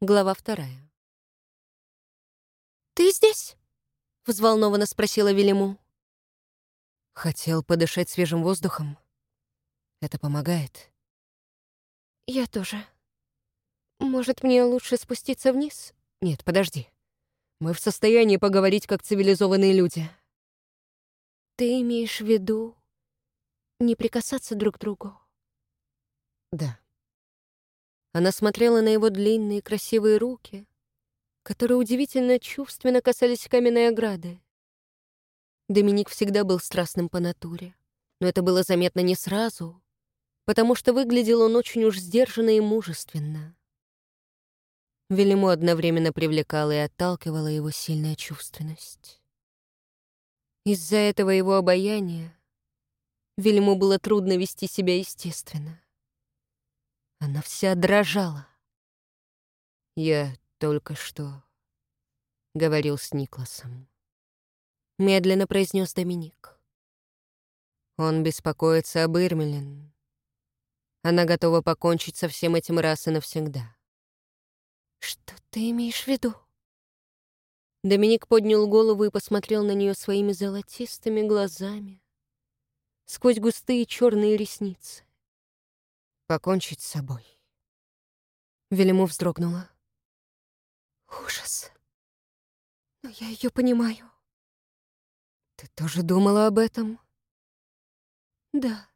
Глава вторая. «Ты здесь?» — взволнованно спросила Велиму. Хотел подышать свежим воздухом. Это помогает. «Я тоже. Может, мне лучше спуститься вниз?» «Нет, подожди. Мы в состоянии поговорить как цивилизованные люди». «Ты имеешь в виду не прикасаться друг к другу?» «Да». Она смотрела на его длинные красивые руки, которые удивительно чувственно касались каменной ограды. Доминик всегда был страстным по натуре, но это было заметно не сразу, потому что выглядел он очень уж сдержанно и мужественно. Велиму одновременно привлекала и отталкивала его сильная чувственность. Из-за этого его обаяния Велиму было трудно вести себя естественно. Она вся дрожала. «Я только что говорил с Никласом», — медленно произнес Доминик. «Он беспокоится об Ирмелин. Она готова покончить со всем этим раз и навсегда». «Что ты имеешь в виду?» Доминик поднял голову и посмотрел на нее своими золотистыми глазами сквозь густые черные ресницы покончить с собой. Велиму вздрогнула. Ужас. Но я ее понимаю. Ты тоже думала об этом? Да,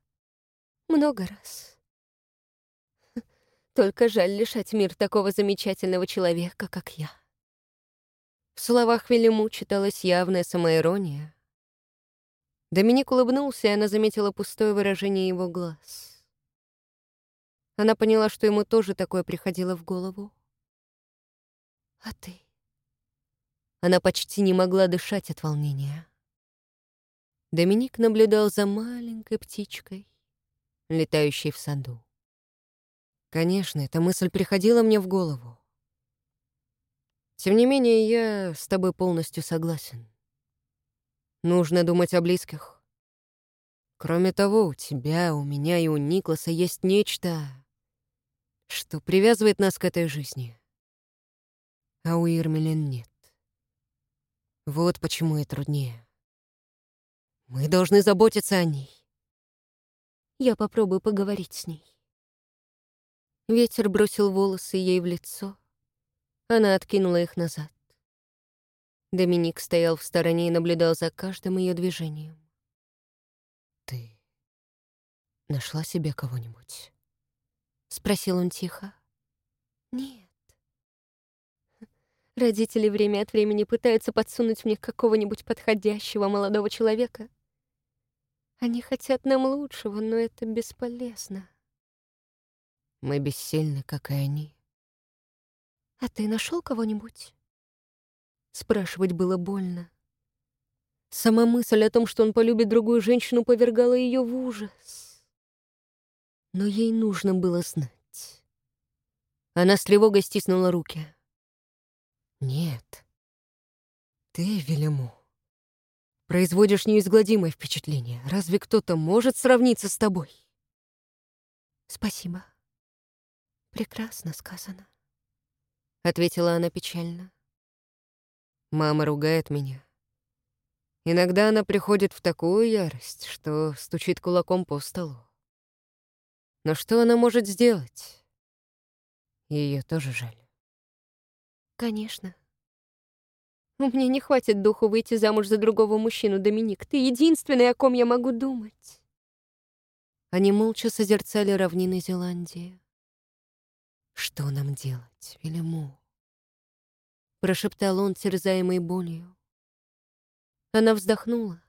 много раз. Только жаль лишать мир такого замечательного человека, как я. В словах Велиму читалась явная самоирония. Доминик улыбнулся, и она заметила пустое выражение его глаз. Она поняла, что ему тоже такое приходило в голову. «А ты?» Она почти не могла дышать от волнения. Доминик наблюдал за маленькой птичкой, летающей в саду. Конечно, эта мысль приходила мне в голову. Тем не менее, я с тобой полностью согласен. Нужно думать о близких. Кроме того, у тебя, у меня и у Никласа есть нечто, что привязывает нас к этой жизни. А у Ирмелин нет. Вот почему и труднее. Мы должны заботиться о ней. Я попробую поговорить с ней. Ветер бросил волосы ей в лицо. Она откинула их назад. Доминик стоял в стороне и наблюдал за каждым ее движением. «Ты нашла себе кого-нибудь?» — спросил он тихо. «Нет». Родители время от времени пытаются подсунуть мне какого-нибудь подходящего молодого человека. Они хотят нам лучшего, но это бесполезно. Мы бессильны, как и они. А ты нашел кого-нибудь? Спрашивать было больно. Сама мысль о том, что он полюбит другую женщину, повергала ее в ужас но ей нужно было знать. Она с тревогой стиснула руки. «Нет. Ты, Велиму, производишь неизгладимое впечатление. Разве кто-то может сравниться с тобой?» «Спасибо. Прекрасно сказано», — ответила она печально. «Мама ругает меня. Иногда она приходит в такую ярость, что стучит кулаком по столу. Но что она может сделать? Ее тоже жаль. Конечно. У меня не хватит духу выйти замуж за другого мужчину, Доминик. Ты единственный, о ком я могу думать. Они молча созерцали равнины Зеландии. «Что нам делать, Велиму?» Прошептал он, терзаемый болью. Она вздохнула.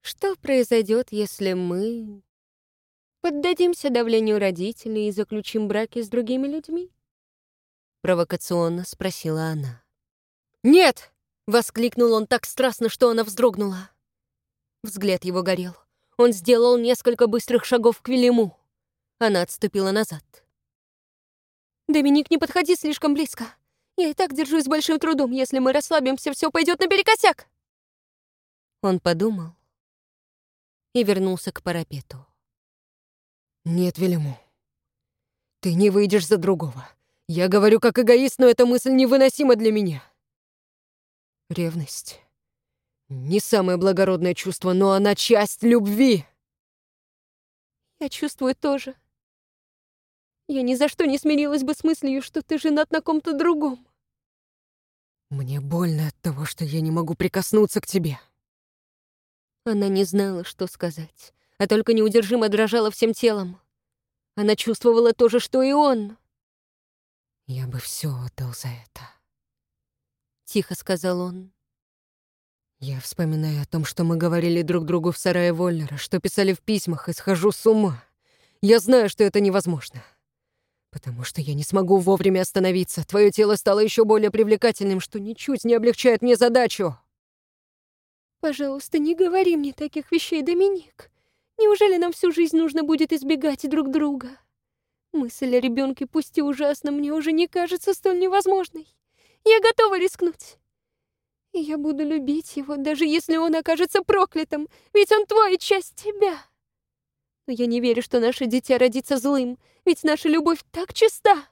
«Что произойдет, если мы Поддадимся давлению родителей и заключим браки с другими людьми?» Провокационно спросила она. «Нет!» — воскликнул он так страстно, что она вздрогнула. Взгляд его горел. Он сделал несколько быстрых шагов к Велиму. Она отступила назад. «Доминик, не подходи слишком близко. Я и так держусь с большим трудом. Если мы расслабимся, все пойдет наперекосяк!» Он подумал и вернулся к парапету. «Нет, Велиму, ты не выйдешь за другого. Я говорю как эгоист, но эта мысль невыносима для меня. Ревность — не самое благородное чувство, но она часть любви. Я чувствую тоже. Я ни за что не смирилась бы с мыслью, что ты женат на ком-то другом. Мне больно от того, что я не могу прикоснуться к тебе. Она не знала, что сказать, а только неудержимо дрожала всем телом. Она чувствовала то же, что и он. «Я бы все отдал за это», — тихо сказал он. «Я вспоминаю о том, что мы говорили друг другу в сарае Вольнера, что писали в письмах, и схожу с ума. Я знаю, что это невозможно. Потому что я не смогу вовремя остановиться. Твое тело стало еще более привлекательным, что ничуть не облегчает мне задачу. Пожалуйста, не говори мне таких вещей, Доминик. Неужели нам всю жизнь нужно будет избегать друг друга? Мысль о ребенке, пусть и ужасно, мне уже не кажется столь невозможной. Я готова рискнуть. Я буду любить его, даже если он окажется проклятым, ведь он твой, часть тебя. Но я не верю, что наше дитя родится злым, ведь наша любовь так чиста.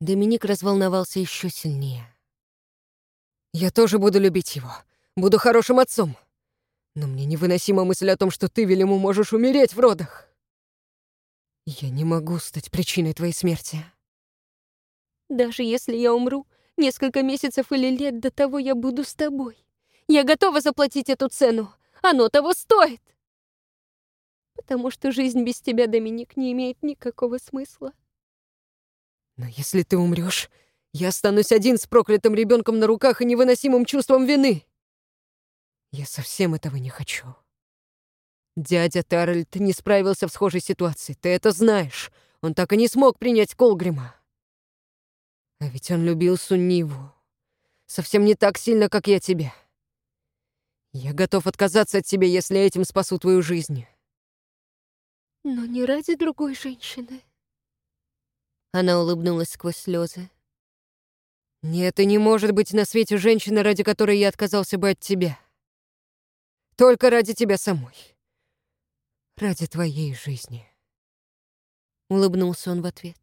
Доминик разволновался еще сильнее. «Я тоже буду любить его. Буду хорошим отцом. Но мне невыносима мысль о том, что ты, Велиму, можешь умереть в родах. Я не могу стать причиной твоей смерти. Даже если я умру, несколько месяцев или лет до того я буду с тобой. Я готова заплатить эту цену. Оно того стоит потому что жизнь без тебя, Доминик, не имеет никакого смысла. Но если ты умрешь, я останусь один с проклятым ребенком на руках и невыносимым чувством вины. Я совсем этого не хочу. Дядя Таральд не справился в схожей ситуации, ты это знаешь. Он так и не смог принять Колгрима. А ведь он любил Сунниву. Совсем не так сильно, как я тебя. Я готов отказаться от тебя, если этим спасу твою жизнь. Но не ради другой женщины. Она улыбнулась сквозь слезы. Нет, и не может быть на свете женщины, ради которой я отказался бы от тебя. Только ради тебя самой. Ради твоей жизни. Улыбнулся он в ответ.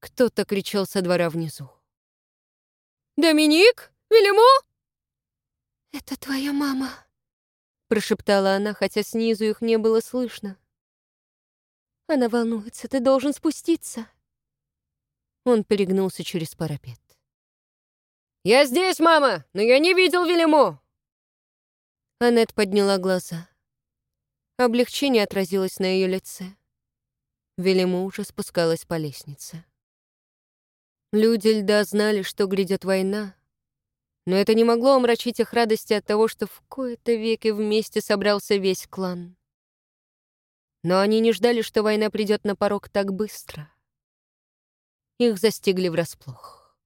Кто-то кричал со двора внизу. «Доминик? Велимо?» «Это твоя мама», прошептала она, хотя снизу их не было слышно. Она волнуется, ты должен спуститься. Он перегнулся через парапет. «Я здесь, мама, но я не видел Велиму!» Аннет подняла глаза. Облегчение отразилось на ее лице. Велиму уже спускалась по лестнице. Люди льда знали, что грядет война, но это не могло омрачить их радости от того, что в кои-то веки вместе собрался весь клан. Но они не ждали, что война придет на порог так быстро. Их застигли врасплох.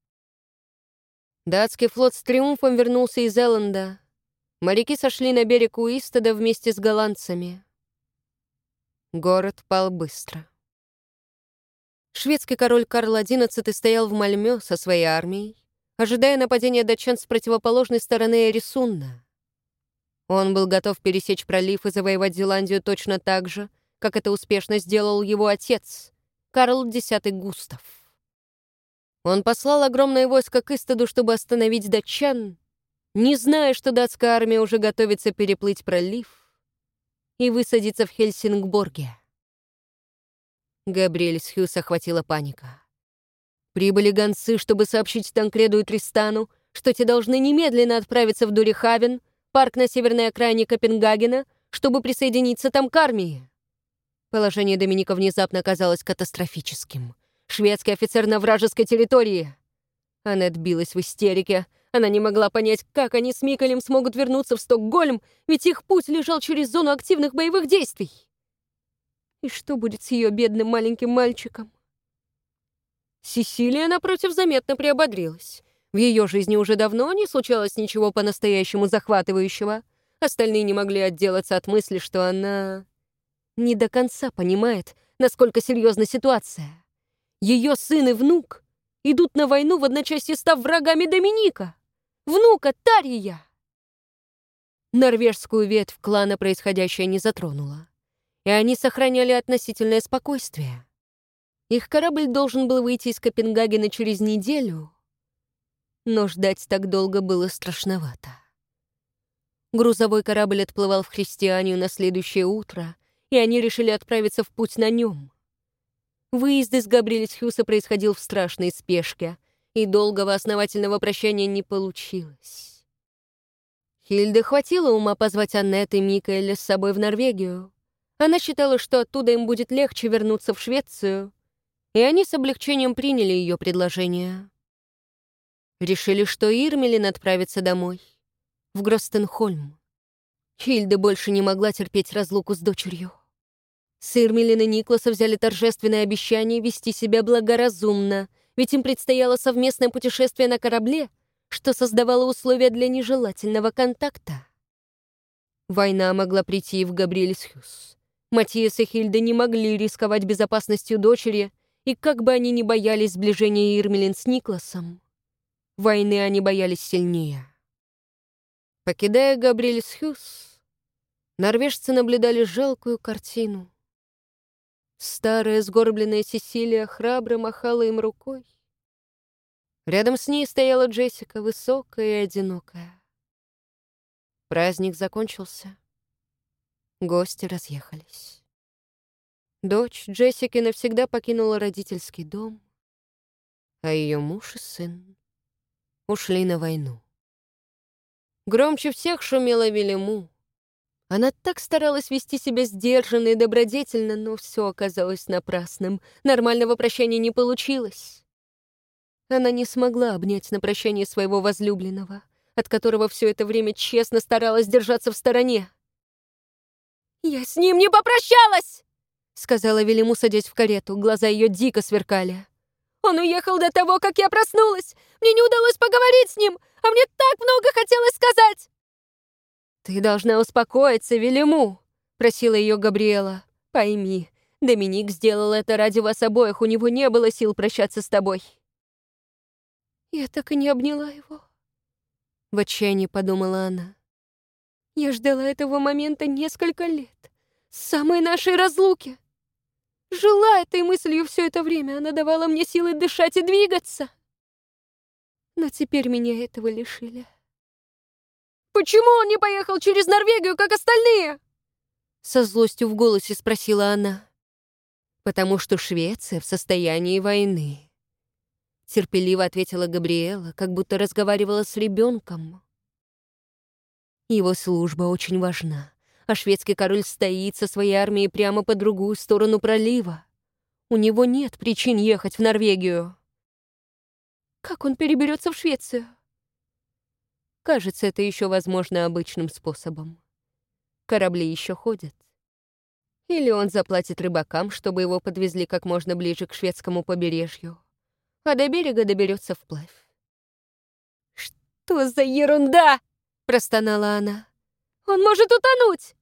Датский флот с триумфом вернулся из Элленда. Моряки сошли на берег Уистода вместе с голландцами. Город пал быстро. Шведский король Карл XI стоял в Мальмё со своей армией, ожидая нападения датчан с противоположной стороны Эрисунна. Он был готов пересечь пролив и завоевать Зеландию точно так же, как это успешно сделал его отец, Карл X Густав. Он послал огромное войско к Истоду, чтобы остановить датчан, не зная, что датская армия уже готовится переплыть пролив и высадиться в Хельсингборге. Габриэль Схюс охватила паника. Прибыли гонцы, чтобы сообщить Танкреду и Тристану, что те должны немедленно отправиться в Дурихавен, парк на северной окраине Копенгагена, чтобы присоединиться там к армии. Положение Доминика внезапно оказалось катастрофическим. Шведский офицер на вражеской территории. Аннет билась в истерике. Она не могла понять, как они с Миколем смогут вернуться в Стокгольм, ведь их путь лежал через зону активных боевых действий. И что будет с ее бедным маленьким мальчиком? Сесилия, напротив, заметно приободрилась. В ее жизни уже давно не случалось ничего по-настоящему захватывающего. Остальные не могли отделаться от мысли, что она не до конца понимает, насколько серьезна ситуация. Ее сын и внук идут на войну в одночасье став врагами Доминика, внука Тария. Норвежскую ветвь клана происходящее не затронуло, и они сохраняли относительное спокойствие. Их корабль должен был выйти из Копенгагена через неделю, но ждать так долго было страшновато. Грузовой корабль отплывал в Христианию на следующее утро, и они решили отправиться в путь на нем. Выезд из Габрилисхюса происходил в страшной спешке, и долгого основательного прощания не получилось. Хильде хватило ума позвать Аннет и Микаэля с собой в Норвегию. Она считала, что оттуда им будет легче вернуться в Швецию, и они с облегчением приняли ее предложение. Решили, что Ирмелин отправится домой, в Гростенхольм. Хильда больше не могла терпеть разлуку с дочерью. С Ирмелин и Никласа взяли торжественное обещание вести себя благоразумно, ведь им предстояло совместное путешествие на корабле, что создавало условия для нежелательного контакта. Война могла прийти и в Габриэльсхюс. Матиас и Хильда не могли рисковать безопасностью дочери, и как бы они ни боялись сближения Ирмелин с Никласом, Войны они боялись сильнее. Покидая Габриэльсхюс, норвежцы наблюдали жалкую картину. Старая сгорбленная Сесилия храбро махала им рукой. Рядом с ней стояла Джессика, высокая и одинокая. Праздник закончился. Гости разъехались. Дочь Джессики навсегда покинула родительский дом, а ее муж и сын ушли на войну. Громче всех шумела Велиму. Она так старалась вести себя сдержанно и добродетельно, но все оказалось напрасным. Нормального прощания не получилось. Она не смогла обнять на прощание своего возлюбленного, от которого все это время честно старалась держаться в стороне. «Я с ним не попрощалась!» — сказала Велиму, садясь в карету. Глаза ее дико сверкали. Он уехал до того, как я проснулась. Мне не удалось поговорить с ним, а мне так много хотелось сказать!» «Ты должна успокоиться, Велиму», — просила ее Габриэла. «Пойми, Доминик сделал это ради вас обоих, у него не было сил прощаться с тобой». «Я так и не обняла его», — в отчаянии подумала она. «Я ждала этого момента несколько лет, с самой нашей разлуки. Жила этой мыслью все это время, она давала мне силы дышать и двигаться. Но теперь меня этого лишили. «Почему он не поехал через Норвегию, как остальные?» Со злостью в голосе спросила она. «Потому что Швеция в состоянии войны», — терпеливо ответила Габриэла, как будто разговаривала с ребенком. «Его служба очень важна а шведский король стоит со своей армией прямо по другую сторону пролива. У него нет причин ехать в Норвегию. Как он переберется в Швецию? Кажется, это еще возможно обычным способом. Корабли еще ходят. Или он заплатит рыбакам, чтобы его подвезли как можно ближе к шведскому побережью, а до берега доберется вплавь. «Что за ерунда!» — простонала она. Он может утонуть!»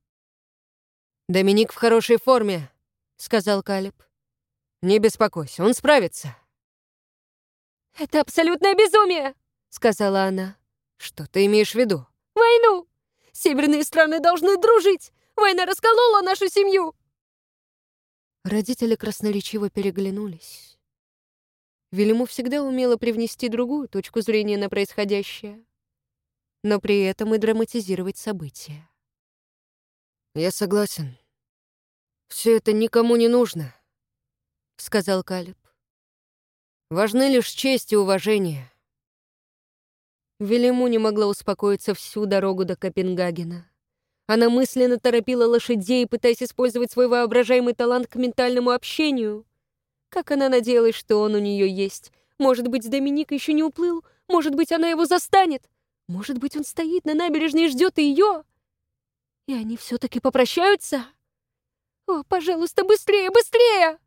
«Доминик в хорошей форме», — сказал Калиб. «Не беспокойся, он справится». «Это абсолютное безумие!» — сказала она. «Что ты имеешь в виду?» «Войну! Северные страны должны дружить! Война расколола нашу семью!» Родители красноречиво переглянулись. Вильму всегда умела привнести другую точку зрения на происходящее но при этом и драматизировать события. «Я согласен. Все это никому не нужно», — сказал Калиб. «Важны лишь честь и уважение». Велиму не могла успокоиться всю дорогу до Копенгагена. Она мысленно торопила лошадей, пытаясь использовать свой воображаемый талант к ментальному общению. Как она надеялась, что он у нее есть. Может быть, Доминик еще не уплыл, может быть, она его застанет. Может быть, он стоит на набережной и ждет ее? И они все-таки попрощаются? О, пожалуйста, быстрее, быстрее!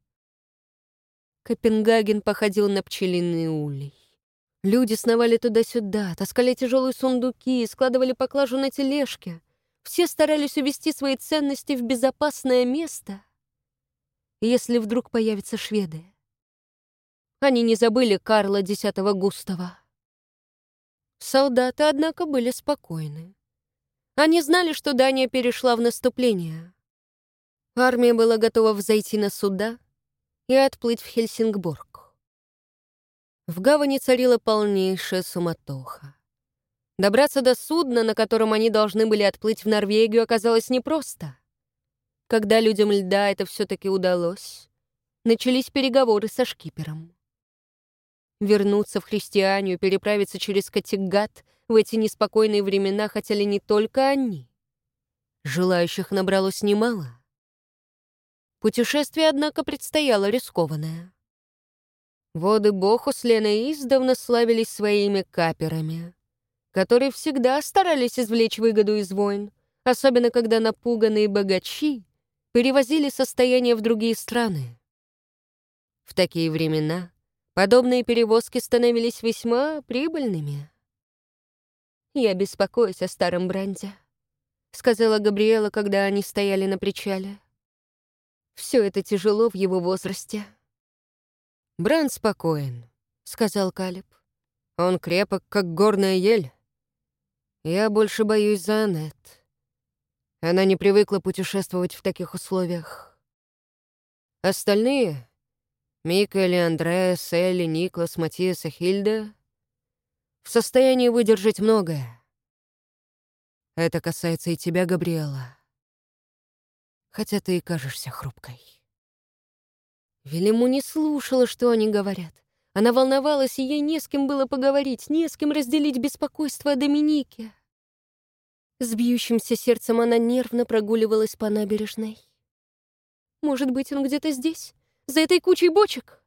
Копенгаген походил на пчелиный улей. Люди сновали туда-сюда, таскали тяжелые сундуки, складывали поклажу на тележке. Все старались увести свои ценности в безопасное место, если вдруг появятся шведы. Они не забыли Карла X Густава. Солдаты, однако, были спокойны. Они знали, что Дания перешла в наступление. Армия была готова взойти на суда, и отплыть в Хельсингбург. В гавани царила полнейшая суматоха. Добраться до судна, на котором они должны были отплыть в Норвегию, оказалось непросто. Когда людям льда это все-таки удалось, начались переговоры со шкипером. Вернуться в христианию, переправиться через Категат в эти неспокойные времена хотели не только они. Желающих набралось немало. Путешествие, однако, предстояло рискованное. Воды Бохуслена издавна славились своими каперами которые всегда старались извлечь выгоду из войн, особенно когда напуганные богачи перевозили состояние в другие страны. В такие времена подобные перевозки становились весьма прибыльными. «Я беспокоюсь о старом Бранде», — сказала Габриэла, когда они стояли на причале. «Все это тяжело в его возрасте». «Бранд спокоен», — сказал Калиб. «Он крепок, как горная ель. Я больше боюсь за Аннет. Она не привыкла путешествовать в таких условиях. Остальные — Микель, Андреас, Элли, Никлас, Матиас и Хильда — в состоянии выдержать многое. Это касается и тебя, Габриэла. Хотя ты и кажешься хрупкой. Велиму не слушала, что они говорят. Она волновалась, и ей не с кем было поговорить, не с кем разделить беспокойство о Доминике. С бьющимся сердцем она нервно прогуливалась по набережной. Может быть, он где-то здесь, за этой кучей бочек?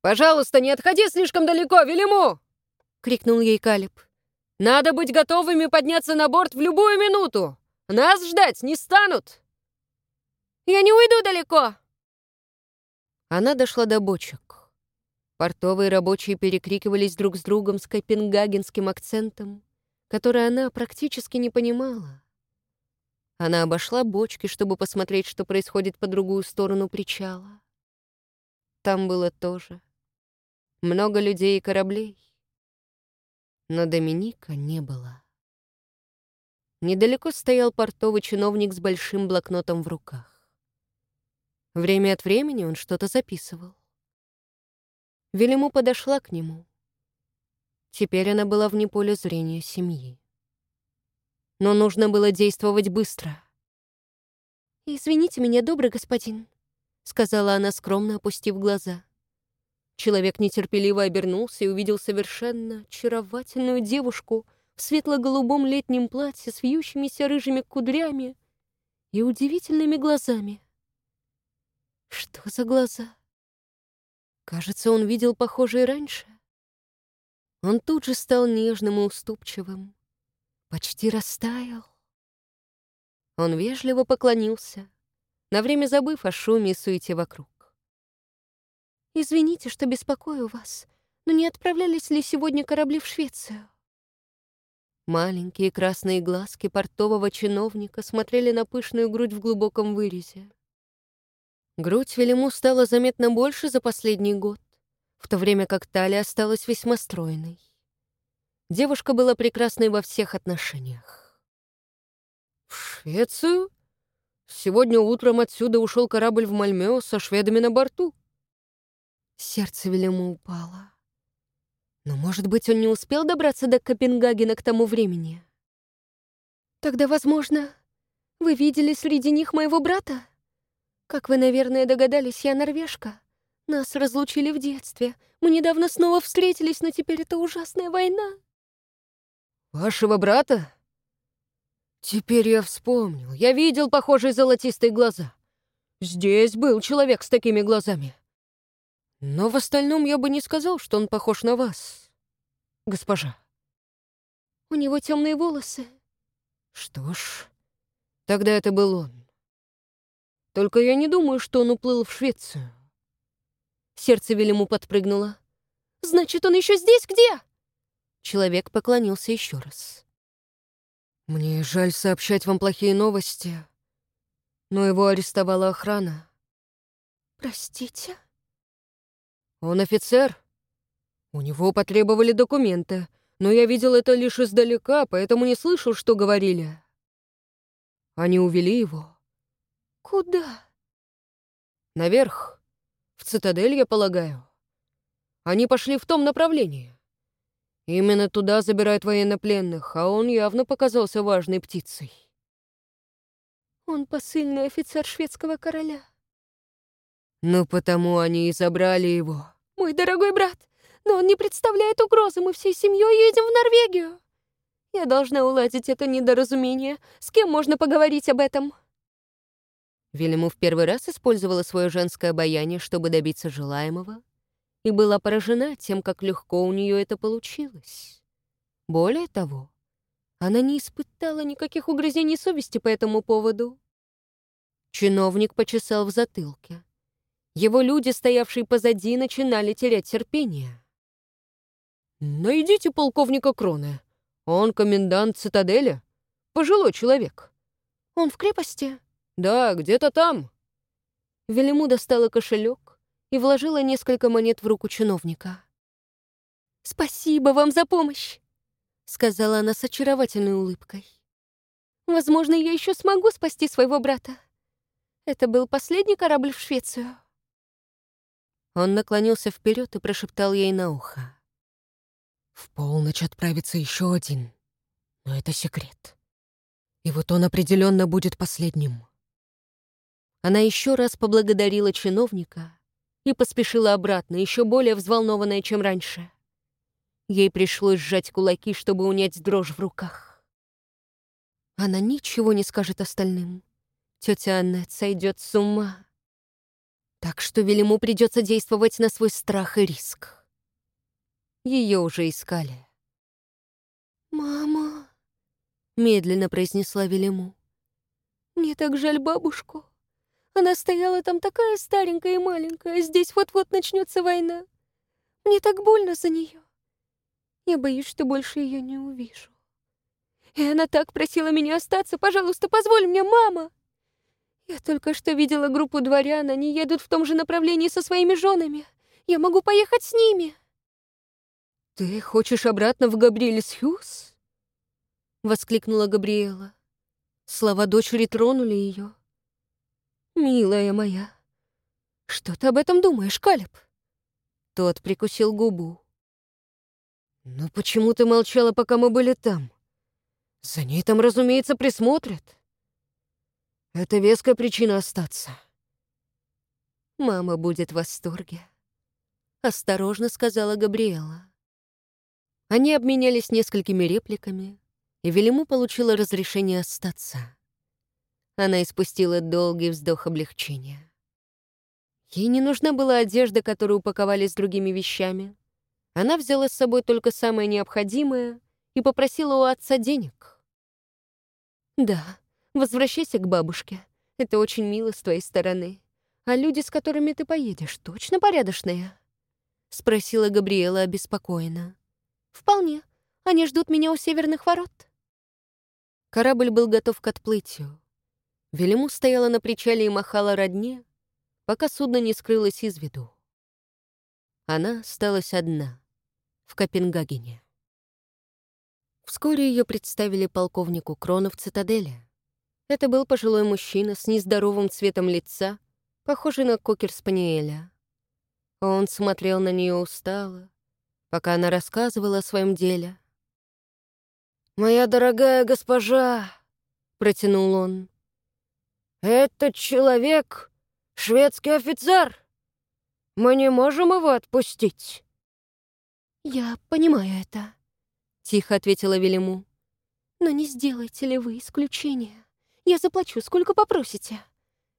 «Пожалуйста, не отходи слишком далеко, Велиму!» — крикнул ей Калиб. «Надо быть готовыми подняться на борт в любую минуту! Нас ждать не станут!» «Я не уйду далеко!» Она дошла до бочек. Портовые рабочие перекрикивались друг с другом с копенгагенским акцентом, который она практически не понимала. Она обошла бочки, чтобы посмотреть, что происходит по другую сторону причала. Там было тоже много людей и кораблей. Но Доминика не было. Недалеко стоял портовый чиновник с большим блокнотом в руках. Время от времени он что-то записывал. Велиму подошла к нему. Теперь она была вне поля зрения семьи. Но нужно было действовать быстро. «Извините меня, добрый господин», — сказала она, скромно опустив глаза. Человек нетерпеливо обернулся и увидел совершенно очаровательную девушку в светло-голубом летнем платье с вьющимися рыжими кудрями и удивительными глазами. Что за глаза? Кажется, он видел похожие раньше. Он тут же стал нежным и уступчивым, почти растаял. Он вежливо поклонился, на время забыв о шуме и суете вокруг. «Извините, что беспокою вас, но не отправлялись ли сегодня корабли в Швецию?» Маленькие красные глазки портового чиновника смотрели на пышную грудь в глубоком вырезе. Грудь Велиму стала заметно больше за последний год, в то время как талия осталась весьма стройной. Девушка была прекрасной во всех отношениях. «В Швецию? Сегодня утром отсюда ушел корабль в Мальмео со шведами на борту». Сердце Велиму упало. Но, может быть, он не успел добраться до Копенгагена к тому времени? Тогда, возможно, вы видели среди них моего брата? Как вы, наверное, догадались, я норвежка. Нас разлучили в детстве. Мы недавно снова встретились, но теперь это ужасная война. Вашего брата? Теперь я вспомнил. Я видел похожие золотистые глаза. Здесь был человек с такими глазами. Но в остальном я бы не сказал, что он похож на вас, госпожа. У него темные волосы. Что ж, тогда это был он. Только я не думаю, что он уплыл в Швецию. Сердце Велиму подпрыгнуло. «Значит, он еще здесь где?» Человек поклонился еще раз. «Мне жаль сообщать вам плохие новости, но его арестовала охрана». «Простите?» «Он офицер. У него потребовали документы, но я видел это лишь издалека, поэтому не слышал, что говорили. Они увели его». «Куда?» «Наверх, В цитадель, я полагаю. Они пошли в том направлении. Именно туда забирают военнопленных, а он явно показался важной птицей. Он посыльный офицер шведского короля. Ну, потому они и забрали его. Мой дорогой брат, но он не представляет угрозы. Мы всей семьей едем в Норвегию. Я должна уладить это недоразумение. С кем можно поговорить об этом? Велиму в первый раз использовала свое женское обаяние, чтобы добиться желаемого, и была поражена тем, как легко у нее это получилось. Более того, она не испытала никаких угрызений совести по этому поводу. Чиновник почесал в затылке. Его люди, стоявшие позади, начинали терять терпение. «Найдите полковника Кроны. Он комендант цитадели. Пожилой человек». «Он в крепости?» «Да, где-то там». Велиму достала кошелек и вложила несколько монет в руку чиновника. «Спасибо вам за помощь!» — сказала она с очаровательной улыбкой. «Возможно, я еще смогу спасти своего брата. Это был последний корабль в Швецию». Он наклонился вперед и прошептал ей на ухо. «В полночь отправится еще один, но это секрет. И вот он определенно будет последним». Она еще раз поблагодарила чиновника и поспешила обратно, еще более взволнованная, чем раньше. Ей пришлось сжать кулаки, чтобы унять дрожь в руках. Она ничего не скажет остальным. Тетя Аннет сойдет с ума. Так что Велиму придется действовать на свой страх и риск. Ее уже искали. «Мама», — медленно произнесла Велиму. «Мне так жаль бабушку. Она стояла там такая старенькая и маленькая, здесь вот-вот начнется война. Мне так больно за нее. Я боюсь, что больше ее не увижу. И она так просила меня остаться. Пожалуйста, позволь мне, мама. Я только что видела группу дворян. Они едут в том же направлении со своими женами. Я могу поехать с ними. «Ты хочешь обратно в Габриэльс-Хьюз?» — воскликнула Габриэла. Слова дочери тронули ее. «Милая моя, что ты об этом думаешь, Калеб?» Тот прикусил губу. «Ну почему ты молчала, пока мы были там? За ней там, разумеется, присмотрят. Это веская причина остаться». «Мама будет в восторге», — осторожно сказала Габриэла. Они обменялись несколькими репликами, и Велиму получила разрешение остаться. Она испустила долгий вздох облегчения. Ей не нужна была одежда, которую упаковали с другими вещами. Она взяла с собой только самое необходимое и попросила у отца денег. «Да, возвращайся к бабушке. Это очень мило с твоей стороны. А люди, с которыми ты поедешь, точно порядочные?» — спросила Габриэла обеспокоенно. «Вполне. Они ждут меня у северных ворот». Корабль был готов к отплытию. Велиму стояла на причале и махала родне, пока судно не скрылось из виду. Она осталась одна в Копенгагене. Вскоре ее представили полковнику Крона в цитадели. Это был пожилой мужчина с нездоровым цветом лица, похожий на кокер-спаниеля. Он смотрел на нее устало, пока она рассказывала о своем деле. «Моя дорогая госпожа», — протянул он, — «этот человек — шведский офицер. Мы не можем его отпустить». «Я понимаю это», — тихо ответила Велиму. «Но не сделайте ли вы исключение? Я заплачу, сколько попросите.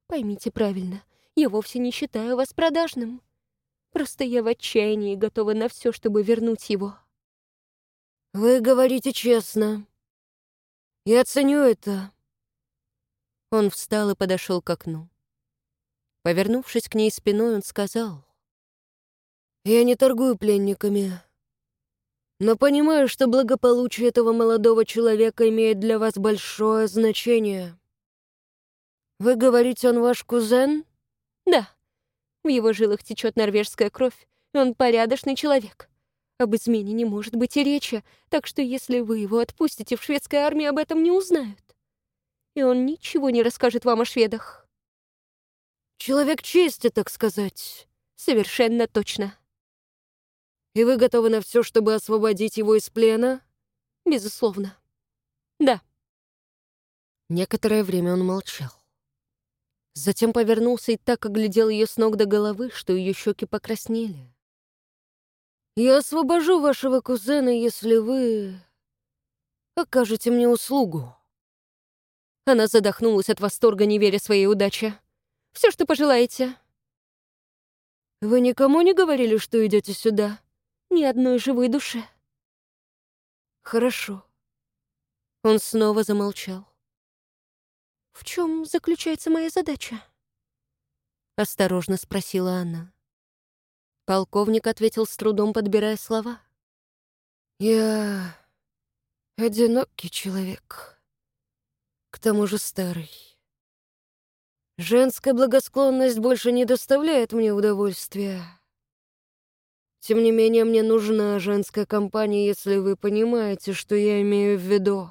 Поймите правильно, я вовсе не считаю вас продажным. Просто я в отчаянии готова на все, чтобы вернуть его». «Вы говорите честно. Я ценю это». Он встал и подошел к окну. Повернувшись к ней спиной, он сказал, «Я не торгую пленниками но понимаю, что благополучие этого молодого человека имеет для вас большое значение. Вы говорите, он ваш кузен? Да. В его жилах течет норвежская кровь, и он порядочный человек. Об измене не может быть и речи, так что если вы его отпустите, в шведской армии об этом не узнают. И он ничего не расскажет вам о шведах. «Человек чести, так сказать», — Совершенно точно. И вы готовы на все, чтобы освободить его из плена? Безусловно. Да. Некоторое время он молчал. Затем повернулся и так оглядел ее с ног до головы, что ее щеки покраснели. «Я освобожу вашего кузена, если вы окажете мне услугу». Она задохнулась от восторга, не веря своей удаче. Все, что пожелаете». «Вы никому не говорили, что идете сюда?» «Ни одной живой душе». «Хорошо». Он снова замолчал. «В чем заключается моя задача?» Осторожно спросила она. Полковник ответил с трудом, подбирая слова. «Я одинокий человек, к тому же старый. Женская благосклонность больше не доставляет мне удовольствия. Тем не менее, мне нужна женская компания, если вы понимаете, что я имею в виду».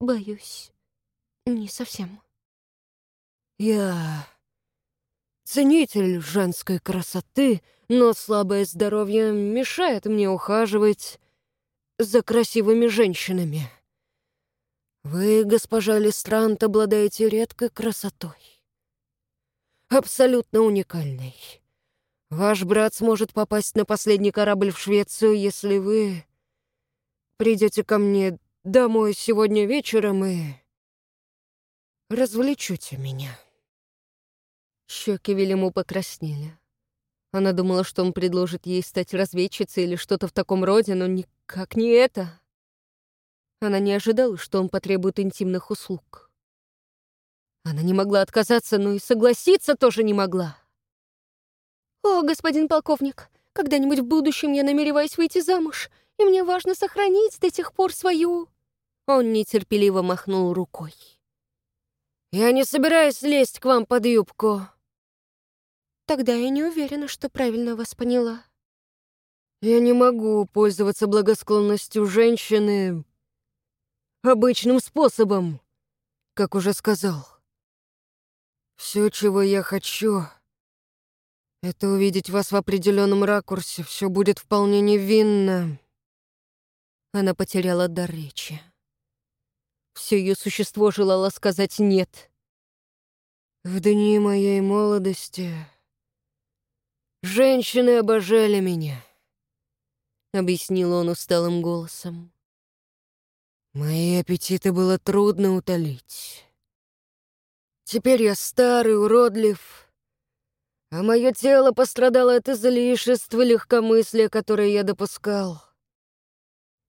«Боюсь, не совсем. Я ценитель женской красоты, но слабое здоровье мешает мне ухаживать за красивыми женщинами. Вы, госпожа Лестрант, обладаете редкой красотой. Абсолютно уникальной. Ваш брат сможет попасть на последний корабль в Швецию, если вы придете ко мне домой сегодня вечером и развлечете меня». Щеки Велиму покраснели. Она думала, что он предложит ей стать разведчицей или что-то в таком роде, но никак не это. Она не ожидала, что он потребует интимных услуг. Она не могла отказаться, но и согласиться тоже не могла. «О, господин полковник, когда-нибудь в будущем я намереваюсь выйти замуж, и мне важно сохранить до тех пор свою...» Он нетерпеливо махнул рукой. «Я не собираюсь лезть к вам под юбку». «Тогда я не уверена, что правильно вас поняла». «Я не могу пользоваться благосклонностью женщины обычным способом, как уже сказал. Все, чего я хочу, это увидеть вас в определенном ракурсе. Все будет вполне невинно». Она потеряла дар речи. Все ее существо желало сказать «нет». В дни моей молодости женщины обожали меня, — объяснил он усталым голосом. Мои аппетиты было трудно утолить. Теперь я старый, уродлив, а мое тело пострадало от излишества легкомыслия, которое я допускал.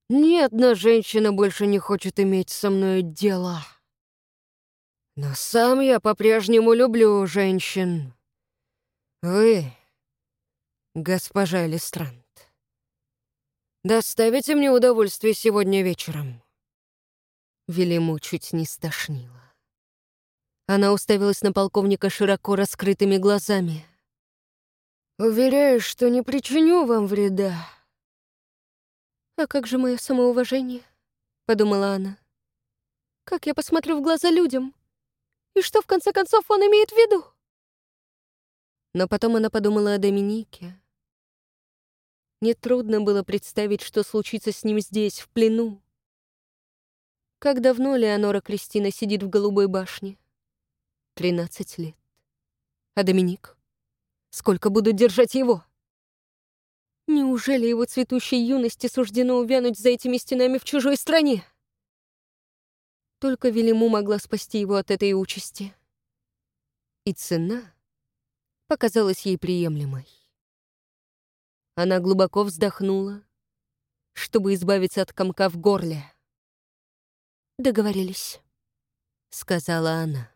Ни одна женщина больше не хочет иметь со мной дело. Но сам я по-прежнему люблю женщин. Вы, госпожа Листрант, доставите мне удовольствие сегодня вечером?» Велиму чуть не стошнило. Она уставилась на полковника широко раскрытыми глазами. «Уверяю, что не причиню вам вреда». «А как же мое самоуважение?» — подумала она. «Как я посмотрю в глаза людям? И что, в конце концов, он имеет в виду?» Но потом она подумала о Доминике. Нетрудно было представить, что случится с ним здесь, в плену. Как давно Леонора Кристина сидит в Голубой башне? Тринадцать лет. А Доминик? Сколько будут держать его? Неужели его цветущей юности суждено увянуть за этими стенами в чужой стране? Только Велиму могла спасти его от этой участи. И цена показалась ей приемлемой. Она глубоко вздохнула, чтобы избавиться от комка в горле. «Договорились», — сказала она.